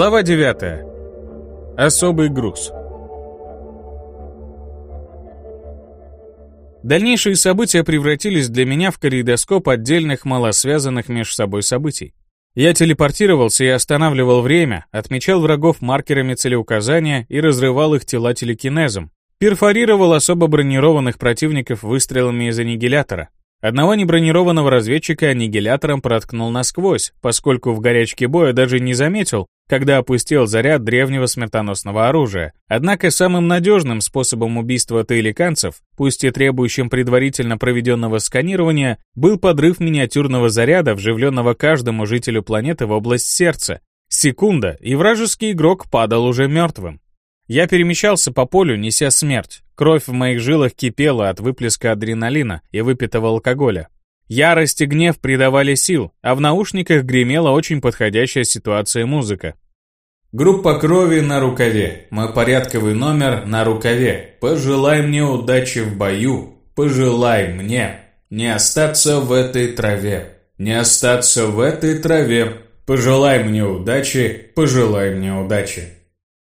Глава 9. Особый груз. Дальнейшие события превратились для меня в калейдоскоп отдельных малосвязанных между собой событий. Я телепортировался и останавливал время, отмечал врагов маркерами целеуказания и разрывал их тела телекинезом, перфорировал особо бронированных противников выстрелами из аннигилятора, Одного небронированного разведчика аннигилятором проткнул насквозь, поскольку в горячке боя даже не заметил, когда опустил заряд древнего смертоносного оружия. Однако самым надежным способом убийства таиликанцев, пусть и требующим предварительно проведенного сканирования, был подрыв миниатюрного заряда, вживленного каждому жителю планеты в область сердца. Секунда, и вражеский игрок падал уже мертвым. Я перемещался по полю, неся смерть. Кровь в моих жилах кипела от выплеска адреналина и выпитого алкоголя. Ярость и гнев придавали сил, а в наушниках гремела очень подходящая ситуация музыка. Группа крови на рукаве. Мой порядковый номер на рукаве. Пожелай мне удачи в бою. Пожелай мне не остаться в этой траве. Не остаться в этой траве. Пожелай мне удачи. Пожелай мне удачи.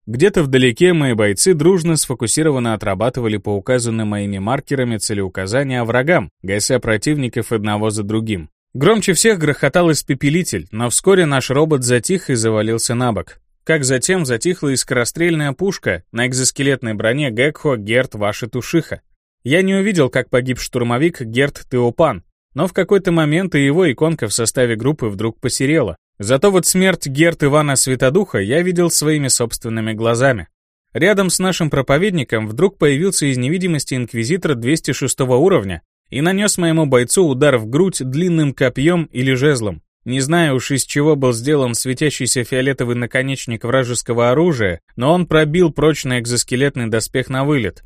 Где-то вдалеке мои бойцы дружно сфокусированно отрабатывали по указанным моими маркерами целеуказания врагам, гася противников одного за другим. Громче всех грохотал испепелитель, но вскоре наш робот затих и завалился на бок. Как затем затихла и скорострельная пушка на экзоскелетной броне Гекхо Герт Ваши Тушиха. Я не увидел, как погиб штурмовик Герт Теопан, но в какой-то момент и его иконка в составе группы вдруг посерела, Зато вот смерть Герт Ивана Святодуха я видел своими собственными глазами. Рядом с нашим проповедником вдруг появился из невидимости инквизитор 206 уровня и нанес моему бойцу удар в грудь длинным копьем или жезлом. Не знаю уж из чего был сделан светящийся фиолетовый наконечник вражеского оружия, но он пробил прочный экзоскелетный доспех на вылет.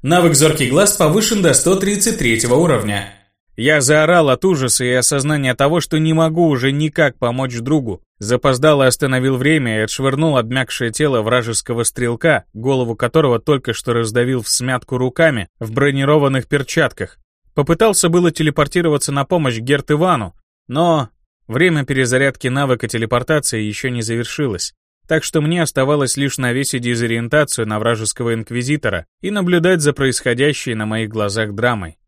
Навык «Зоркий глаз» повышен до 133 уровня. Я заорал от ужаса и осознания того, что не могу уже никак помочь другу. Запоздало остановил время и отшвырнул обмякшее тело вражеского стрелка, голову которого только что раздавил в смятку руками в бронированных перчатках. Попытался было телепортироваться на помощь Герт Ивану, но время перезарядки навыка телепортации еще не завершилось. Так что мне оставалось лишь навесить дезориентацию на вражеского инквизитора и наблюдать за происходящей на моих глазах драмой.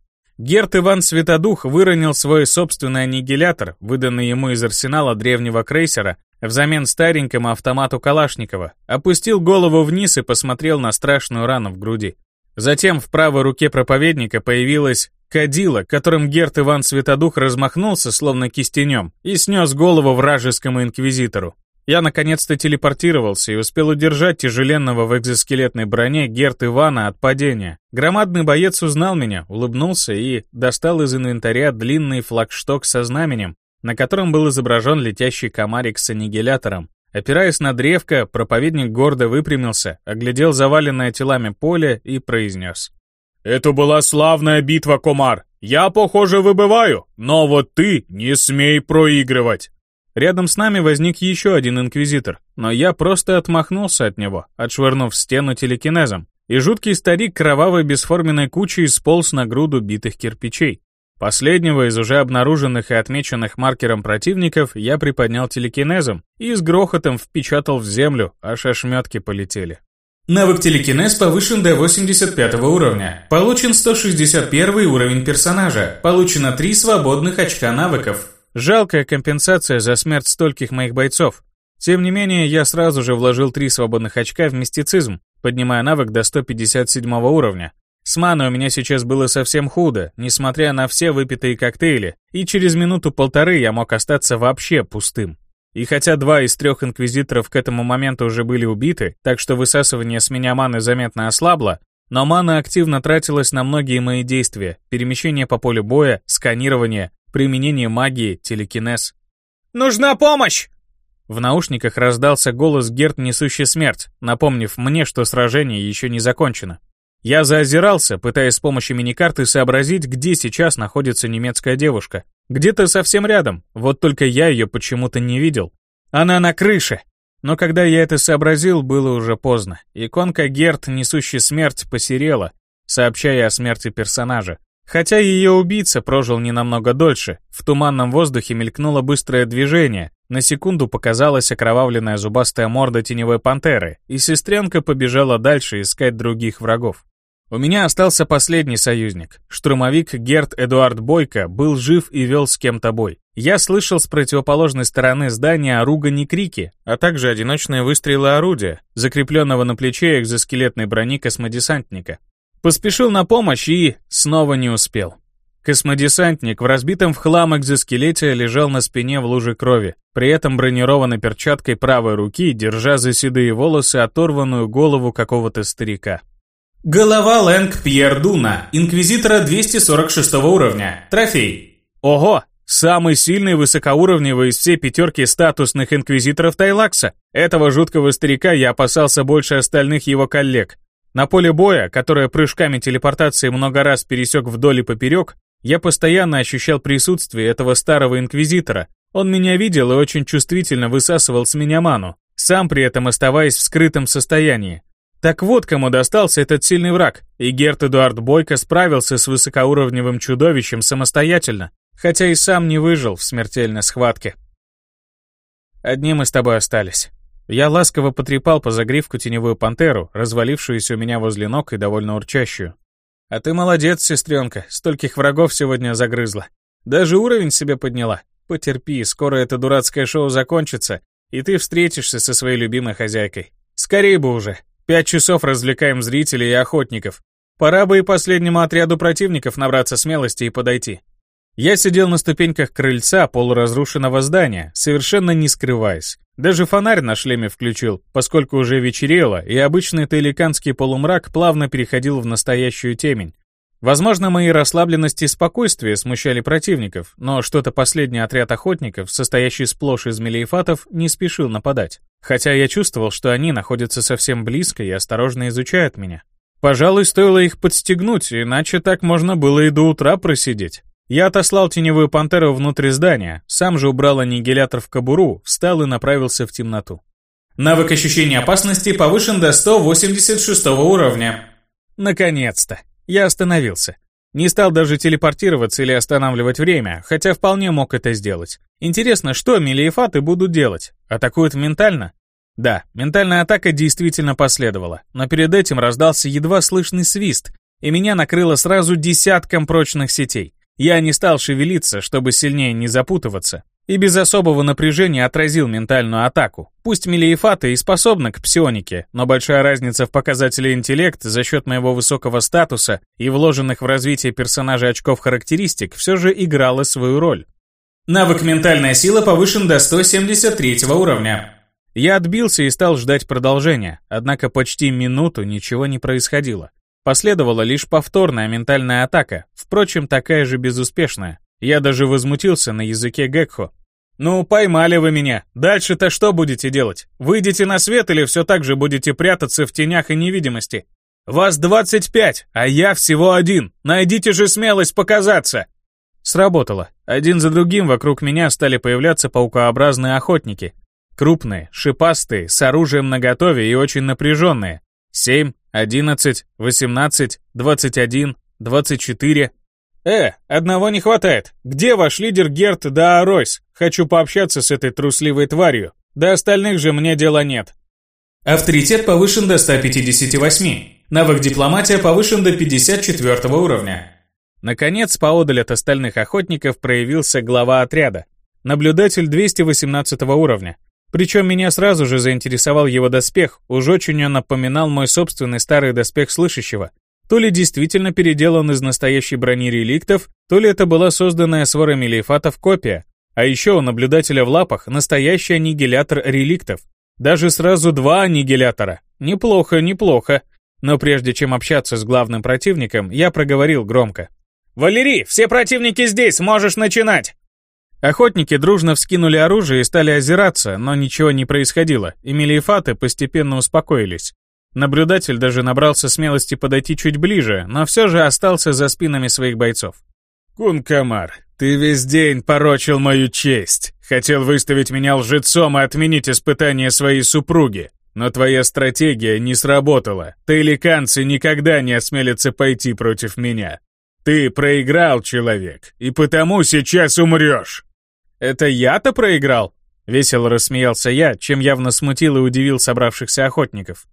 Герт Иван Светодух выронил свой собственный аннигилятор, выданный ему из арсенала древнего крейсера, взамен старенькому автомату Калашникова, опустил голову вниз и посмотрел на страшную рану в груди. Затем в правой руке проповедника появилась кадила, которым Герт Иван Светодух размахнулся, словно кистенем, и снес голову вражескому инквизитору. Я наконец-то телепортировался и успел удержать тяжеленного в экзоскелетной броне Герт Ивана от падения. Громадный боец узнал меня, улыбнулся и достал из инвентаря длинный флагшток со знаменем, на котором был изображен летящий комарик с аннигилятором. Опираясь на древко, проповедник гордо выпрямился, оглядел заваленное телами поле и произнес. «Это была славная битва, Комар. Я, похоже, выбываю, но вот ты не смей проигрывать. Рядом с нами возник еще один инквизитор, но я просто отмахнулся от него, отшвырнув стену телекинезом, и жуткий старик кровавой бесформенной кучей сполз на груду битых кирпичей. Последнего из уже обнаруженных и отмеченных маркером противников я приподнял телекинезом и с грохотом впечатал в землю, аж ошметки полетели. Навык телекинез повышен до 85 уровня. Получен 161 уровень персонажа. Получено 3 свободных очка навыков. Жалкая компенсация за смерть стольких моих бойцов. Тем не менее, я сразу же вложил три свободных очка в мистицизм, поднимая навык до 157 уровня. С маной у меня сейчас было совсем худо, несмотря на все выпитые коктейли, и через минуту-полторы я мог остаться вообще пустым. И хотя два из трех инквизиторов к этому моменту уже были убиты, так что высасывание с меня маны заметно ослабло, но мана активно тратилась на многие мои действия, перемещение по полю боя, сканирование, применение магии, телекинез. «Нужна помощь!» В наушниках раздался голос Герт, несущий смерть, напомнив мне, что сражение еще не закончено. Я заозирался, пытаясь с помощью миникарты сообразить, где сейчас находится немецкая девушка. Где-то совсем рядом, вот только я ее почему-то не видел. Она на крыше. Но когда я это сообразил, было уже поздно. Иконка Герт, несущий смерть, посерела, сообщая о смерти персонажа. Хотя ее убийца прожил не намного дольше, в туманном воздухе мелькнуло быстрое движение, На секунду показалась окровавленная зубастая морда теневой пантеры, и сестренка побежала дальше искать других врагов. У меня остался последний союзник. Штурмовик Герт Эдуард Бойко был жив и вел с кем-то бой. Я слышал с противоположной стороны здания ругань и крики, а также одиночные выстрелы орудия, закрепленного на плече экзоскелетной брони космодесантника. Поспешил на помощь и снова не успел. Космодесантник в разбитом в хлам экзоскелете лежал на спине в луже крови, при этом бронированной перчаткой правой руки, держа за седые волосы оторванную голову какого-то старика. Голова Лэнг Пьер Дуна, инквизитора 246 уровня, трофей. Ого, самый сильный высокоуровневый из всей пятерки статусных инквизиторов Тайлакса. Этого жуткого старика я опасался больше остальных его коллег. На поле боя, которое прыжками телепортации много раз пересек вдоль и поперек, я постоянно ощущал присутствие этого старого инквизитора. Он меня видел и очень чувствительно высасывал с меня ману, сам при этом оставаясь в скрытом состоянии. Так вот кому достался этот сильный враг, и Герт Эдуард Бойко справился с высокоуровневым чудовищем самостоятельно, хотя и сам не выжил в смертельной схватке. Одним мы с тобой остались. Я ласково потрепал по загривку теневую пантеру, развалившуюся у меня возле ног и довольно урчащую. А ты молодец, сестренка, стольких врагов сегодня загрызла. Даже уровень себе подняла. Потерпи, скоро это дурацкое шоу закончится, и ты встретишься со своей любимой хозяйкой. Скорее бы уже. Пять часов развлекаем зрителей и охотников. Пора бы и последнему отряду противников набраться смелости и подойти. Я сидел на ступеньках крыльца полуразрушенного здания, совершенно не скрываясь. Даже фонарь на шлеме включил, поскольку уже вечерело, и обычный таиликанский полумрак плавно переходил в настоящую темень. Возможно, мои расслабленности и спокойствие смущали противников, но что-то последний отряд охотников, состоящий сплошь из мелиефатов, не спешил нападать. Хотя я чувствовал, что они находятся совсем близко и осторожно изучают меня. Пожалуй, стоило их подстегнуть, иначе так можно было и до утра просидеть. Я отослал теневую пантеру внутрь здания, сам же убрал аннигилятор в кобуру, встал и направился в темноту. Навык ощущения опасности повышен до 186 уровня. Наконец-то. Я остановился. Не стал даже телепортироваться или останавливать время, хотя вполне мог это сделать. Интересно, что мелиефаты будут делать? Атакуют ментально? Да, ментальная атака действительно последовала, но перед этим раздался едва слышный свист, и меня накрыло сразу десятком прочных сетей. Я не стал шевелиться, чтобы сильнее не запутываться, и без особого напряжения отразил ментальную атаку. Пусть Мелиефата и способна к псионике, но большая разница в показателе интеллект за счет моего высокого статуса и вложенных в развитие персонажа очков характеристик все же играла свою роль. Навык «Ментальная сила» повышен до 173 уровня. Я отбился и стал ждать продолжения, однако почти минуту ничего не происходило. Последовала лишь повторная ментальная атака, впрочем, такая же безуспешная. Я даже возмутился на языке Гекхо. «Ну, поймали вы меня. Дальше-то что будете делать? Выйдете на свет или все так же будете прятаться в тенях и невидимости? Вас 25, а я всего один. Найдите же смелость показаться!» Сработало. Один за другим вокруг меня стали появляться паукообразные охотники. Крупные, шипастые, с оружием наготове и очень напряженные. Семь, одиннадцать, восемнадцать, двадцать один, двадцать четыре. Э, одного не хватает. Где ваш лидер Герт да Ройс? Хочу пообщаться с этой трусливой тварью. До остальных же мне дела нет. Авторитет повышен до 158. Навык дипломатия повышен до 54 уровня. Наконец, поодаль от остальных охотников проявился глава отряда. Наблюдатель 218 уровня. Причем меня сразу же заинтересовал его доспех, уж очень он напоминал мой собственный старый доспех слышащего. То ли действительно переделан из настоящей брони реликтов, то ли это была созданная сворами лейфатов копия. А еще у наблюдателя в лапах настоящий аннигилятор реликтов. Даже сразу два аннигилятора. Неплохо, неплохо. Но прежде чем общаться с главным противником, я проговорил громко. «Валерий, все противники здесь, можешь начинать!» Охотники дружно вскинули оружие и стали озираться, но ничего не происходило, и мелиефаты постепенно успокоились. Наблюдатель даже набрался смелости подойти чуть ближе, но все же остался за спинами своих бойцов. «Кункамар, ты весь день порочил мою честь. Хотел выставить меня лжецом и отменить испытание своей супруги. Но твоя стратегия не сработала. Таиликанцы никогда не осмелятся пойти против меня. Ты проиграл, человек, и потому сейчас умрешь. «Это я-то проиграл?» Весело рассмеялся я, чем явно смутил и удивил собравшихся охотников.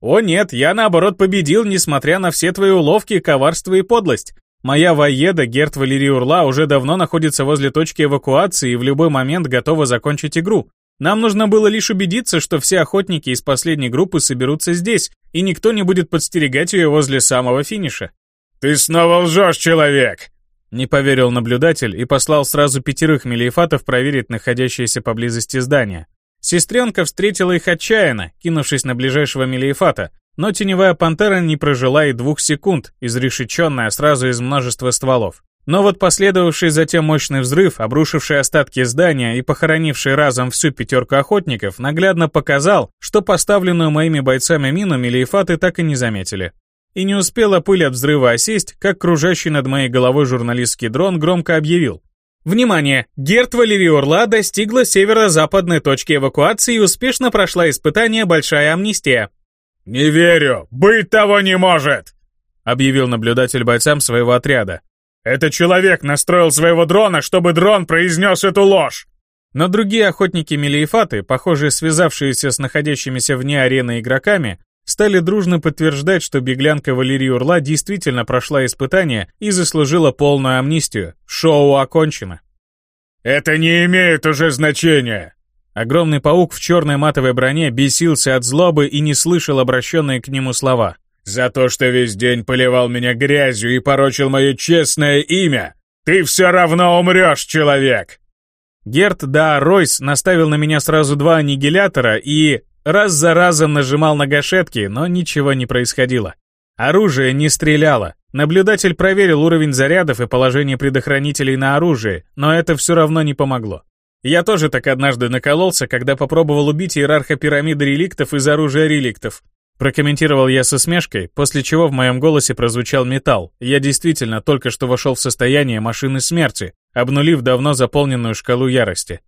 «О нет, я наоборот победил, несмотря на все твои уловки, коварство и подлость. Моя воеда Герт Валерий Урла уже давно находится возле точки эвакуации и в любой момент готова закончить игру. Нам нужно было лишь убедиться, что все охотники из последней группы соберутся здесь, и никто не будет подстерегать ее возле самого финиша. «Ты снова лжешь, человек!» Не поверил наблюдатель и послал сразу пятерых мелиефатов проверить находящиеся поблизости здания. Сестренка встретила их отчаянно, кинувшись на ближайшего мелиефата, но теневая пантера не прожила и двух секунд, изрешеченная сразу из множества стволов. Но вот последовавший затем мощный взрыв, обрушивший остатки здания и похоронивший разом всю пятерку охотников, наглядно показал, что поставленную моими бойцами мину мелиефаты так и не заметили. И не успела пыль от взрыва осесть, как кружащий над моей головой журналистский дрон громко объявил. Внимание! Герт Валерий Орла достигла северо-западной точки эвакуации и успешно прошла испытание «Большая амнистия». «Не верю! Быть того не может!» объявил наблюдатель бойцам своего отряда. «Это человек настроил своего дрона, чтобы дрон произнес эту ложь!» Но другие охотники-мелиефаты, похоже, связавшиеся с находящимися вне арены игроками, стали дружно подтверждать, что беглянка Валерия Урла действительно прошла испытание и заслужила полную амнистию. Шоу окончено. «Это не имеет уже значения!» Огромный паук в черной матовой броне бесился от злобы и не слышал обращенные к нему слова. «За то, что весь день поливал меня грязью и порочил мое честное имя, ты все равно умрешь, человек!» Герт да Ройс наставил на меня сразу два аннигилятора и раз за разом нажимал на гашетки, но ничего не происходило. Оружие не стреляло. Наблюдатель проверил уровень зарядов и положение предохранителей на оружие, но это все равно не помогло. Я тоже так однажды накололся, когда попробовал убить иерарха пирамиды реликтов из оружия реликтов. Прокомментировал я со смешкой, после чего в моем голосе прозвучал металл. Я действительно только что вошел в состояние машины смерти, обнулив давно заполненную шкалу ярости.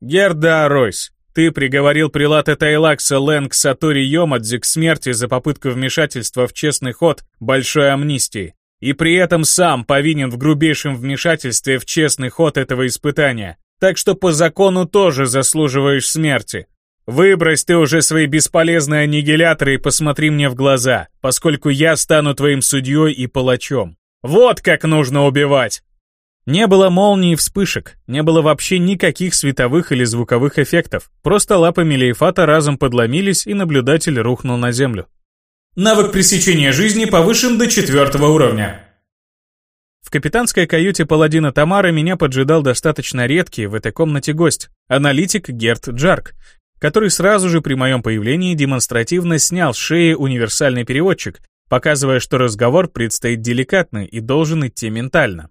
Герда Ройс, ты приговорил прилата Тайлакса Лэнг Сатори Йомадзи к смерти за попытку вмешательства в честный ход большой амнистии. И при этом сам повинен в грубейшем вмешательстве в честный ход этого испытания, так что по закону тоже заслуживаешь смерти. Выбрось ты уже свои бесполезные аннигиляторы и посмотри мне в глаза, поскольку я стану твоим судьей и палачом. Вот как нужно убивать!» Не было молний и вспышек, не было вообще никаких световых или звуковых эффектов. Просто лапы Мелиефата разом подломились, и наблюдатель рухнул на землю. Навык пресечения жизни повышен до четвертого уровня. В капитанской каюте паладина Тамара меня поджидал достаточно редкий в этой комнате гость, аналитик Герт Джарк, который сразу же при моем появлении демонстративно снял с шеи универсальный переводчик, показывая, что разговор предстоит деликатный и должен идти ментально.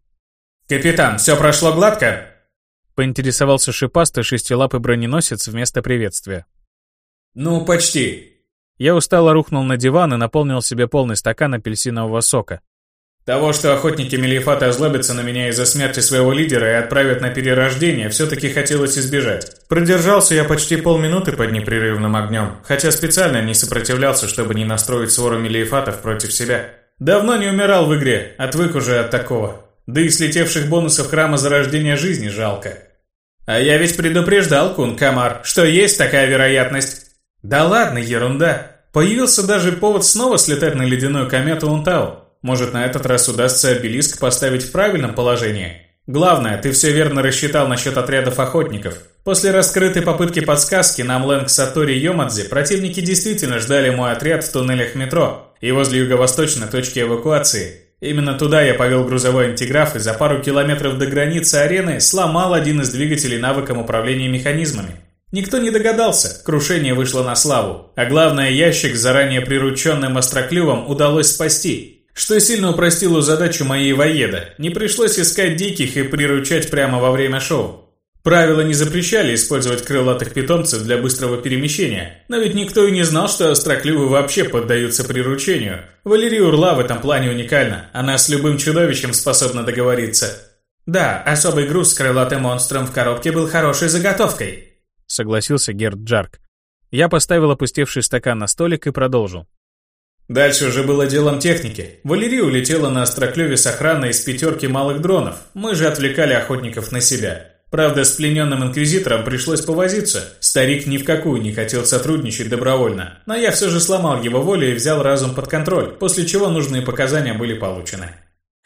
«Капитан, все прошло гладко?» Поинтересовался шипастый шестилапый броненосец вместо приветствия. «Ну, почти». Я устало рухнул на диван и наполнил себе полный стакан апельсинового сока. Того, что охотники Мелифата озлобятся на меня из-за смерти своего лидера и отправят на перерождение, все-таки хотелось избежать. Продержался я почти полминуты под непрерывным огнем, хотя специально не сопротивлялся, чтобы не настроить свору Мелифатов против себя. Давно не умирал в игре, отвык уже от такого. Да и слетевших бонусов храма зарождения жизни жалко. А я ведь предупреждал, Кун Камар, что есть такая вероятность. Да ладно, ерунда. Появился даже повод снова слетать на ледяную комету Унтау. Может, на этот раз удастся обелиск поставить в правильном положении? Главное, ты все верно рассчитал насчет отрядов охотников. После раскрытой попытки подсказки на Млэнг Сатори Йомадзе противники действительно ждали мой отряд в туннелях метро и возле юго-восточной точки эвакуации. Именно туда я повел грузовой антиграф и за пару километров до границы арены сломал один из двигателей навыком управления механизмами. Никто не догадался, крушение вышло на славу. А главное, ящик с заранее прирученным остроклювом удалось спасти, что сильно упростило задачу моей воеда. Не пришлось искать диких и приручать прямо во время шоу. Правила не запрещали использовать крылатых питомцев для быстрого перемещения, но ведь никто и не знал, что остроклювы вообще поддаются приручению. Валерия Урла в этом плане уникальна, она с любым чудовищем способна договориться. Да, особый груз с крылатым монстром в коробке был хорошей заготовкой, согласился Герд Джарк. Я поставил опустевший стакан на столик и продолжил. Дальше уже было делом техники. Валерия улетела на остроклеве с охраной из пятерки малых дронов. Мы же отвлекали охотников на себя. Правда, с плененным инквизитором пришлось повозиться. Старик ни в какую не хотел сотрудничать добровольно. Но я все же сломал его волю и взял разум под контроль, после чего нужные показания были получены.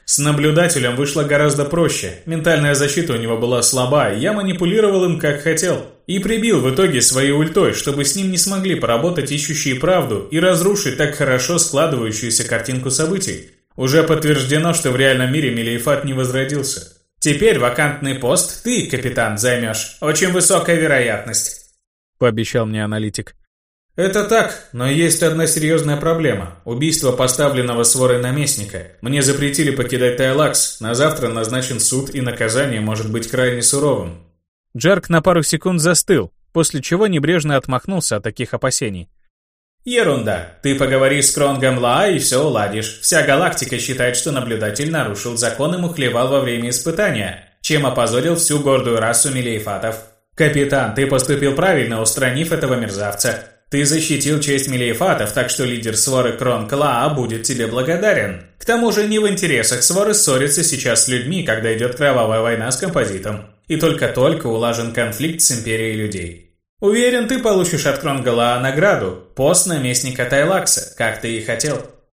С наблюдателем вышло гораздо проще. Ментальная защита у него была слаба, и я манипулировал им как хотел. И прибил в итоге своей ультой, чтобы с ним не смогли поработать ищущие правду и разрушить так хорошо складывающуюся картинку событий. Уже подтверждено, что в реальном мире Мелиефат не возродился. Теперь вакантный пост ты, капитан, займешь. Очень высокая вероятность. Пообещал мне аналитик. Это так, но есть одна серьезная проблема. Убийство поставленного сворой наместника. Мне запретили покидать Тайлакс. На завтра назначен суд, и наказание может быть крайне суровым. Джарк на пару секунд застыл, после чего небрежно отмахнулся от таких опасений. «Ерунда. Ты поговори с Кронгом Ла и все уладишь. Вся галактика считает, что наблюдатель нарушил закон и мухлевал во время испытания, чем опозорил всю гордую расу Мелиефатов. Капитан, ты поступил правильно, устранив этого мерзавца. Ты защитил честь Мелиефатов, так что лидер своры Крон Клаа будет тебе благодарен. К тому же не в интересах своры ссориться сейчас с людьми, когда идет кровавая война с композитом. И только-только улажен конфликт с Империей людей. Уверен, ты получишь от Кронгала награду – пост наместника Тайлакса, как ты и хотел.